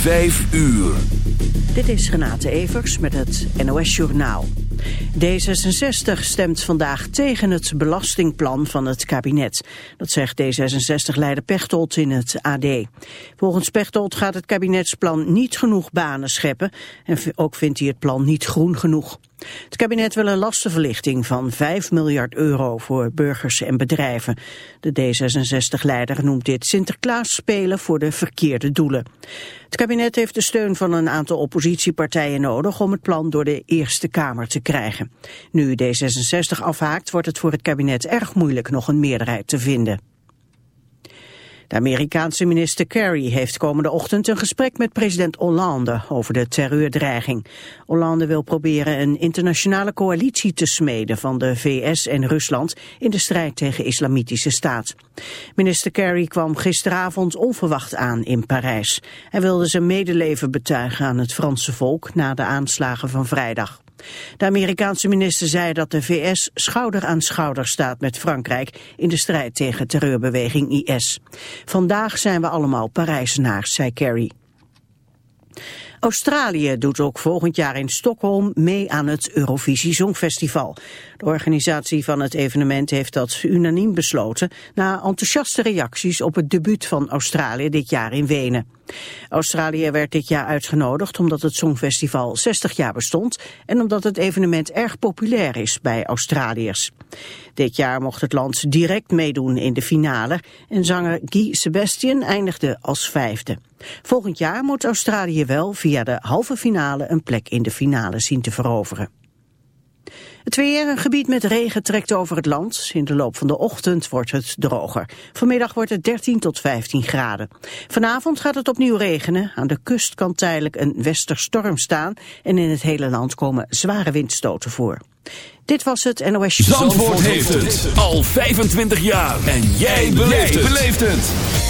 Vijf uur. Dit is Renate Evers met het NOS Journaal. D66 stemt vandaag tegen het belastingplan van het kabinet. Dat zegt D66-leider Pechtold in het AD. Volgens Pechtold gaat het kabinetsplan niet genoeg banen scheppen... en ook vindt hij het plan niet groen genoeg. Het kabinet wil een lastenverlichting van 5 miljard euro voor burgers en bedrijven. De D66-leider noemt dit Sinterklaas spelen voor de verkeerde doelen. Het kabinet heeft de steun van een aantal oppositiepartijen nodig om het plan door de Eerste Kamer te krijgen. Nu D66 afhaakt wordt het voor het kabinet erg moeilijk nog een meerderheid te vinden. De Amerikaanse minister Kerry heeft komende ochtend een gesprek met president Hollande over de terreurdreiging. Hollande wil proberen een internationale coalitie te smeden van de VS en Rusland in de strijd tegen islamitische staat. Minister Kerry kwam gisteravond onverwacht aan in Parijs. Hij wilde zijn medeleven betuigen aan het Franse volk na de aanslagen van vrijdag. De Amerikaanse minister zei dat de VS schouder aan schouder staat met Frankrijk in de strijd tegen terreurbeweging IS. Vandaag zijn we allemaal Parijzenaars, zei Kerry. Australië doet ook volgend jaar in Stockholm mee aan het Eurovisie Songfestival. De organisatie van het evenement heeft dat unaniem besloten na enthousiaste reacties op het debuut van Australië dit jaar in Wenen. Australië werd dit jaar uitgenodigd omdat het Songfestival 60 jaar bestond en omdat het evenement erg populair is bij Australiërs. Dit jaar mocht het land direct meedoen in de finale en zanger Guy Sebastian eindigde als vijfde. Volgend jaar moet Australië wel via de halve finale een plek in de finale zien te veroveren. Het weer, een gebied met regen trekt over het land. In de loop van de ochtend wordt het droger. Vanmiddag wordt het 13 tot 15 graden. Vanavond gaat het opnieuw regenen. Aan de kust kan tijdelijk een westerstorm staan. En in het hele land komen zware windstoten voor. Dit was het NOS. Zandvoort, Zandvoort heeft het al 25 jaar. En jij beleeft het.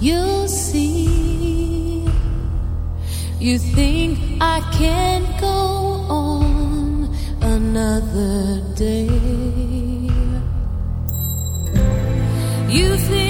You'll see. You think I can't go on another day. You think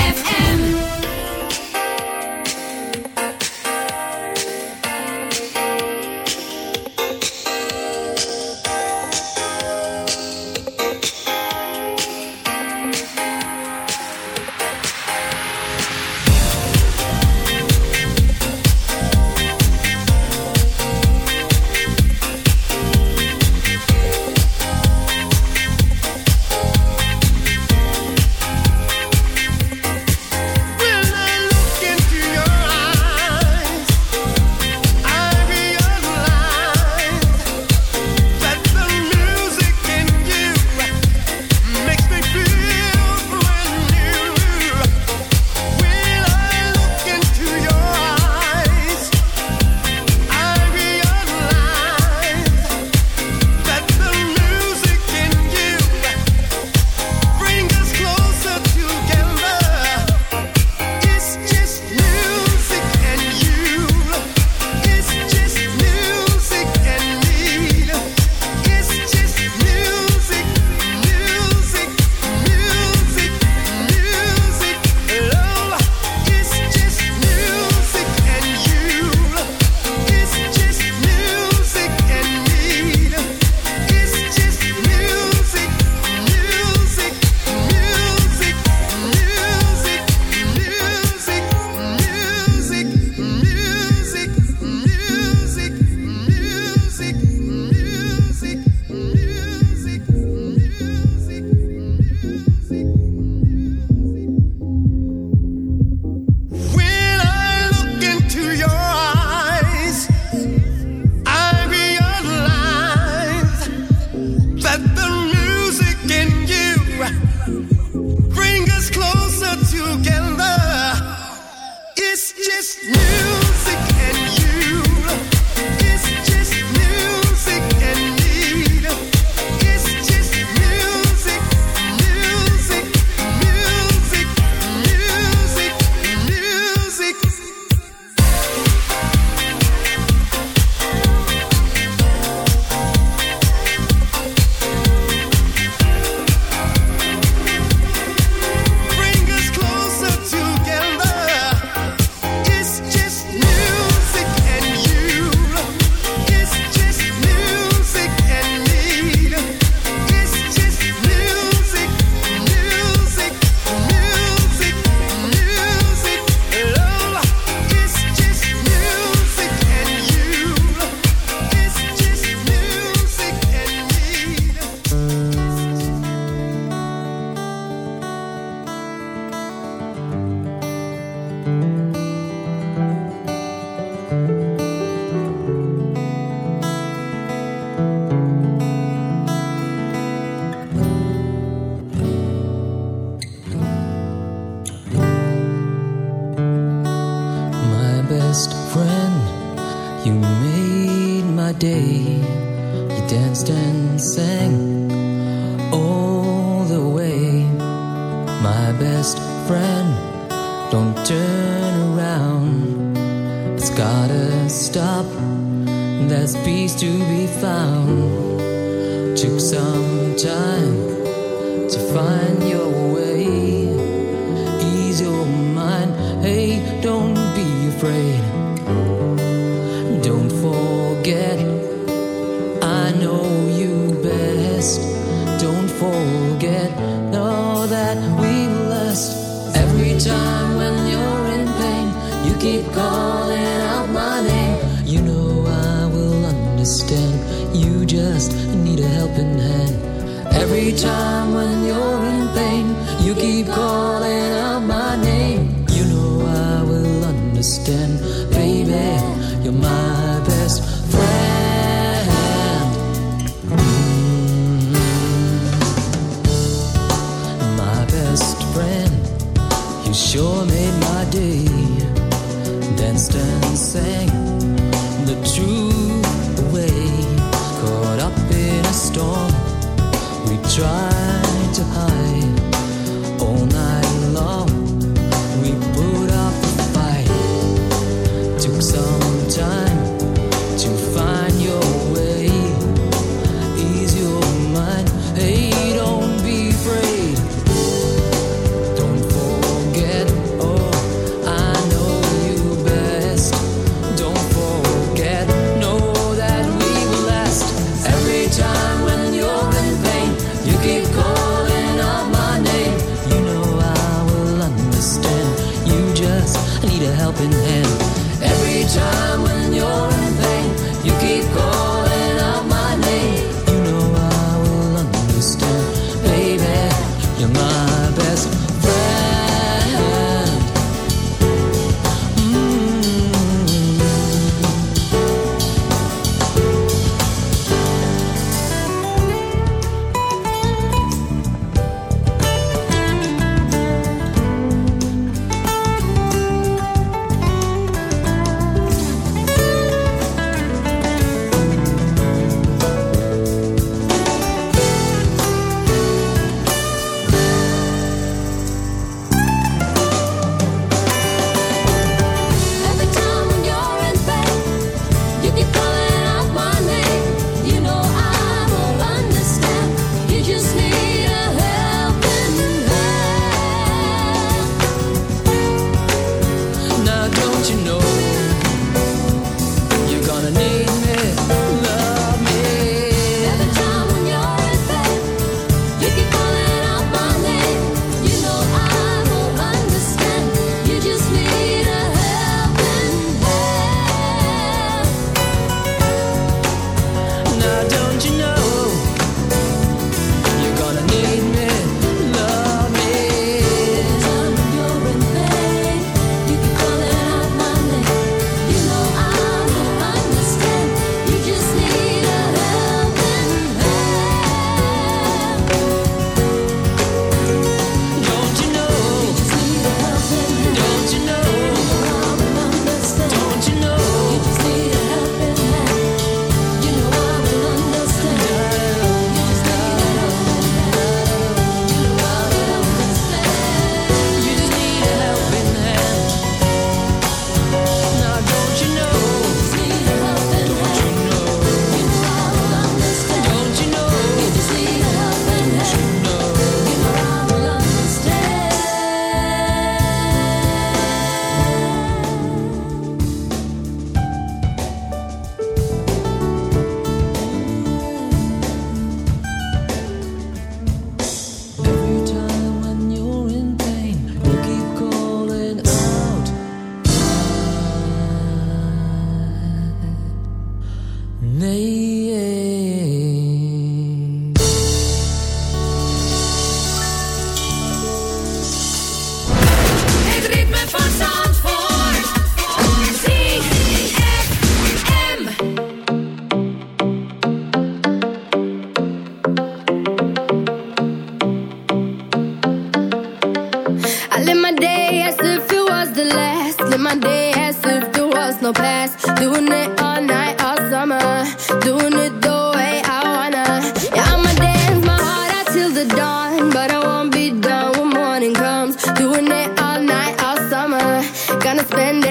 spend it.